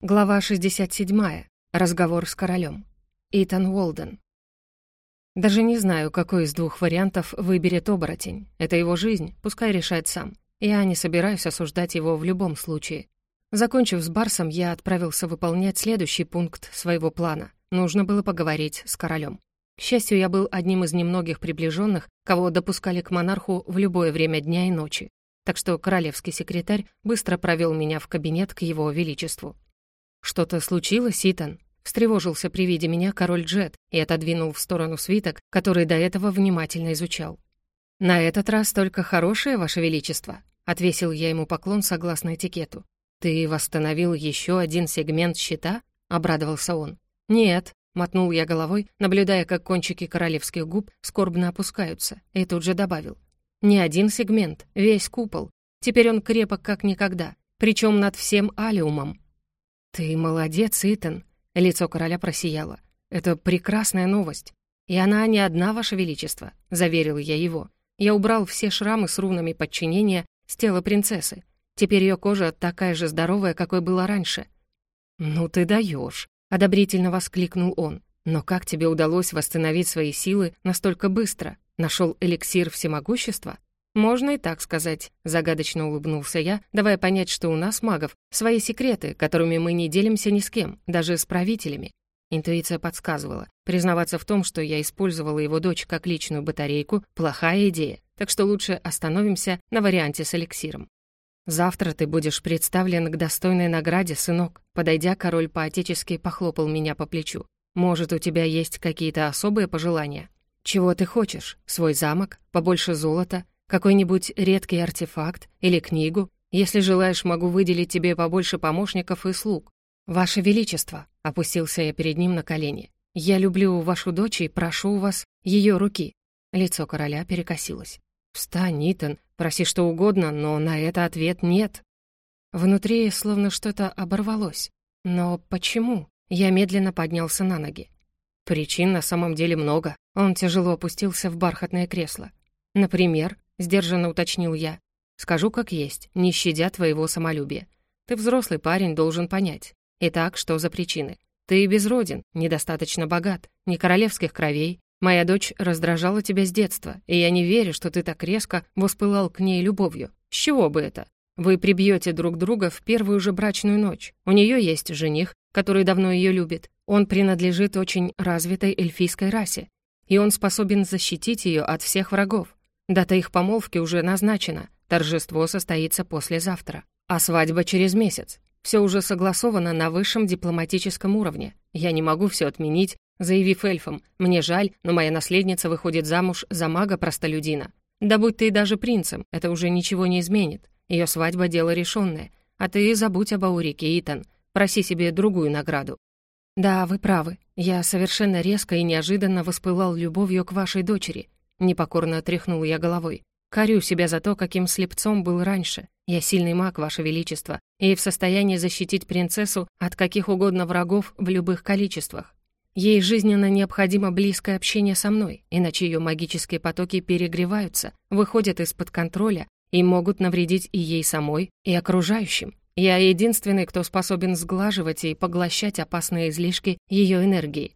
Глава 67. Разговор с королем. Итан Уолден. Даже не знаю, какой из двух вариантов выберет оборотень. Это его жизнь, пускай решает сам. Я не собираюсь осуждать его в любом случае. Закончив с Барсом, я отправился выполнять следующий пункт своего плана. Нужно было поговорить с королем. К счастью, я был одним из немногих приближенных, кого допускали к монарху в любое время дня и ночи. Так что королевский секретарь быстро провел меня в кабинет к его величеству. «Что-то случилось, Итан?» Встревожился при виде меня король Джет и отодвинул в сторону свиток, который до этого внимательно изучал. «На этот раз только хорошее, Ваше Величество», — отвесил я ему поклон согласно этикету. «Ты восстановил еще один сегмент щита?» — обрадовался он. «Нет», — мотнул я головой, наблюдая, как кончики королевских губ скорбно опускаются, и тут же добавил. «Не один сегмент, весь купол. Теперь он крепок как никогда, причем над всем алиумом. «Ты молодец, Итан!» — лицо короля просияло. «Это прекрасная новость. И она не одна, Ваше Величество», — заверил я его. «Я убрал все шрамы с рунами подчинения с тела принцессы. Теперь ее кожа такая же здоровая, какой была раньше». «Ну ты даешь, одобрительно воскликнул он. «Но как тебе удалось восстановить свои силы настолько быстро? Нашел эликсир всемогущества?» «Можно и так сказать», — загадочно улыбнулся я, давая понять, что у нас, магов, свои секреты, которыми мы не делимся ни с кем, даже с правителями. Интуиция подсказывала. Признаваться в том, что я использовала его дочь как личную батарейку, плохая идея, так что лучше остановимся на варианте с эликсиром. «Завтра ты будешь представлен к достойной награде, сынок», подойдя, король поотечески похлопал меня по плечу. «Может, у тебя есть какие-то особые пожелания? Чего ты хочешь? Свой замок? Побольше золота? Какой-нибудь редкий артефакт или книгу? Если желаешь, могу выделить тебе побольше помощников и слуг. Ваше Величество, опустился я перед ним на колени. Я люблю вашу дочь и прошу у вас ее руки. Лицо короля перекосилось. Встань, Нитон, проси что угодно, но на это ответ нет. Внутри словно что-то оборвалось. Но почему? Я медленно поднялся на ноги. Причин на самом деле много. Он тяжело опустился в бархатное кресло. Например, — сдержанно уточнил я. «Скажу как есть, не щадя твоего самолюбия. Ты взрослый парень, должен понять. Итак, что за причины? Ты безроден, недостаточно богат, не королевских кровей. Моя дочь раздражала тебя с детства, и я не верю, что ты так резко воспылал к ней любовью. С чего бы это? Вы прибьете друг друга в первую же брачную ночь. У нее есть жених, который давно ее любит. Он принадлежит очень развитой эльфийской расе, и он способен защитить ее от всех врагов. Дата их помолвки уже назначена, торжество состоится послезавтра, а свадьба через месяц. Все уже согласовано на высшем дипломатическом уровне. Я не могу все отменить, заявив эльфам, мне жаль, но моя наследница выходит замуж за мага-простолюдина. Да будь ты даже принцем, это уже ничего не изменит. Ее свадьба — дело решенное. А ты забудь об Аурике, Итан. Проси себе другую награду. Да, вы правы. Я совершенно резко и неожиданно воспылал любовью к вашей дочери. Непокорно тряхнул я головой. Корю себя за то, каким слепцом был раньше. Я сильный маг, Ваше Величество, и в состоянии защитить принцессу от каких угодно врагов в любых количествах. Ей жизненно необходимо близкое общение со мной, иначе ее магические потоки перегреваются, выходят из-под контроля и могут навредить и ей самой, и окружающим. Я единственный, кто способен сглаживать и поглощать опасные излишки ее энергии.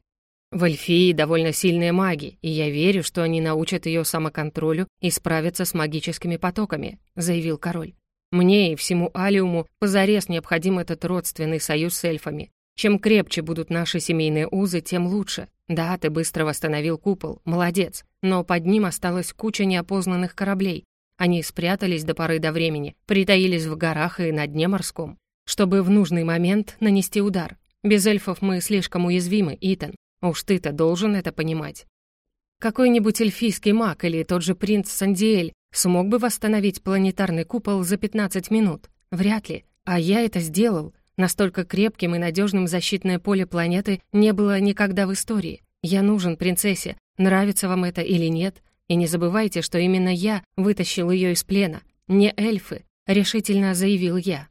В Эльфии довольно сильные маги, и я верю, что они научат ее самоконтролю и справятся с магическими потоками», — заявил король. «Мне и всему Алиуму позарез необходим этот родственный союз с эльфами. Чем крепче будут наши семейные узы, тем лучше. Да, ты быстро восстановил купол, молодец, но под ним осталась куча неопознанных кораблей. Они спрятались до поры до времени, притаились в горах и на дне морском, чтобы в нужный момент нанести удар. Без эльфов мы слишком уязвимы, Итан. Уж ты-то должен это понимать. Какой-нибудь эльфийский маг или тот же принц Сандиэль смог бы восстановить планетарный купол за 15 минут? Вряд ли. А я это сделал. Настолько крепким и надежным защитное поле планеты не было никогда в истории. Я нужен принцессе, нравится вам это или нет. И не забывайте, что именно я вытащил ее из плена, не эльфы, решительно заявил я.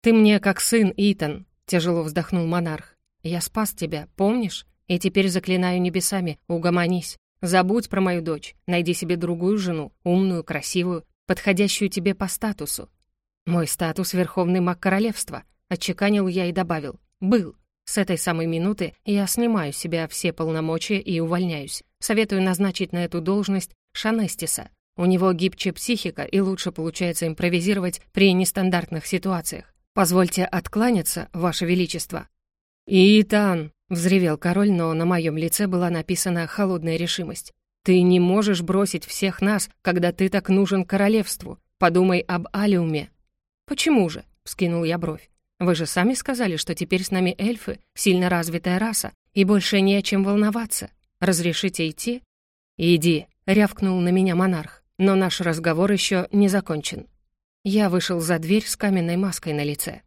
«Ты мне как сын, Итан», — тяжело вздохнул монарх. «Я спас тебя, помнишь? И теперь заклинаю небесами, угомонись. Забудь про мою дочь, найди себе другую жену, умную, красивую, подходящую тебе по статусу. Мой статус — верховный маг королевства, Отчеканил я и добавил. «Был. С этой самой минуты я снимаю с себя все полномочия и увольняюсь. Советую назначить на эту должность Шанестиса. У него гибче психика и лучше получается импровизировать при нестандартных ситуациях. Позвольте откланяться, Ваше Величество». «Итан!» — взревел король, но на моем лице была написана холодная решимость. «Ты не можешь бросить всех нас, когда ты так нужен королевству. Подумай об Алиуме». «Почему же?» — вскинул я бровь. Вы же сами сказали, что теперь с нами эльфы, сильно развитая раса, и больше не о чем волноваться. Разрешите идти?» «Иди», — рявкнул на меня монарх, но наш разговор еще не закончен. Я вышел за дверь с каменной маской на лице.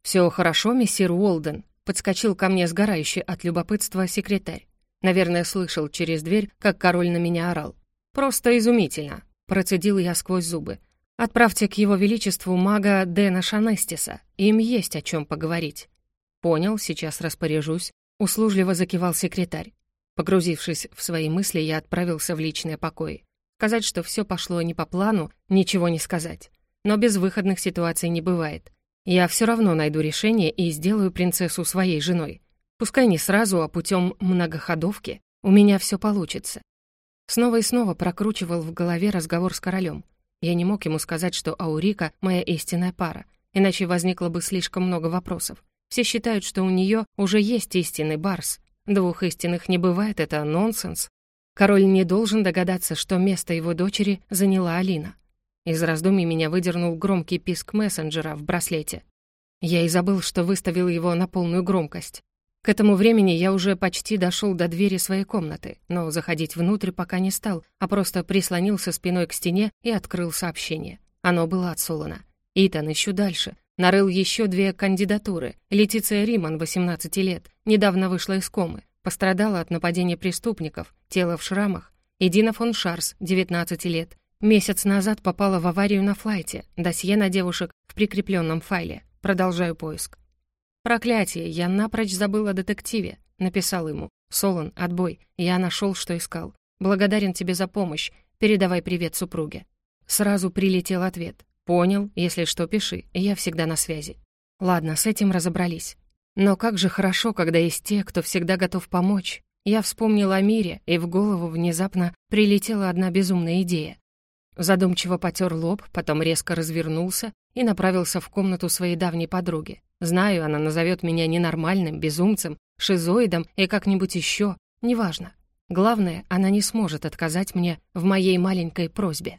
«Все хорошо, мессир Уолден», — подскочил ко мне сгорающий от любопытства секретарь. Наверное, слышал через дверь, как король на меня орал. «Просто изумительно», — процедил я сквозь зубы. Отправьте к его величеству мага Дэна Шанестиса. Им есть о чем поговорить». «Понял, сейчас распоряжусь», — услужливо закивал секретарь. Погрузившись в свои мысли, я отправился в личные покои. Сказать, что все пошло не по плану, ничего не сказать. Но без выходных ситуаций не бывает. Я все равно найду решение и сделаю принцессу своей женой. Пускай не сразу, а путем многоходовки. У меня все получится. Снова и снова прокручивал в голове разговор с королем. Я не мог ему сказать, что Аурика — моя истинная пара, иначе возникло бы слишком много вопросов. Все считают, что у нее уже есть истинный Барс. Двух истинных не бывает, это нонсенс. Король не должен догадаться, что место его дочери заняла Алина. Из раздумий меня выдернул громкий писк мессенджера в браслете. Я и забыл, что выставил его на полную громкость. К этому времени я уже почти дошел до двери своей комнаты, но заходить внутрь пока не стал, а просто прислонился спиной к стене и открыл сообщение. Оно было отсолано. Итан еще дальше. Нарыл еще две кандидатуры. Летиция Риман, 18 лет, недавно вышла из комы. Пострадала от нападения преступников, тело в шрамах. И Дина фон Шарс, 19 лет. Месяц назад попала в аварию на флайте. Досье на девушек в прикрепленном файле. Продолжаю поиск. «Проклятие, я напрочь забыл о детективе», — написал ему. «Солон, отбой, я нашел, что искал. Благодарен тебе за помощь. Передавай привет супруге». Сразу прилетел ответ. «Понял, если что, пиши, я всегда на связи». Ладно, с этим разобрались. Но как же хорошо, когда есть те, кто всегда готов помочь. Я вспомнил о мире, и в голову внезапно прилетела одна безумная идея. Задумчиво потер лоб, потом резко развернулся и направился в комнату своей давней подруги. Знаю, она назовет меня ненормальным, безумцем, шизоидом и как-нибудь еще, неважно. Главное, она не сможет отказать мне в моей маленькой просьбе.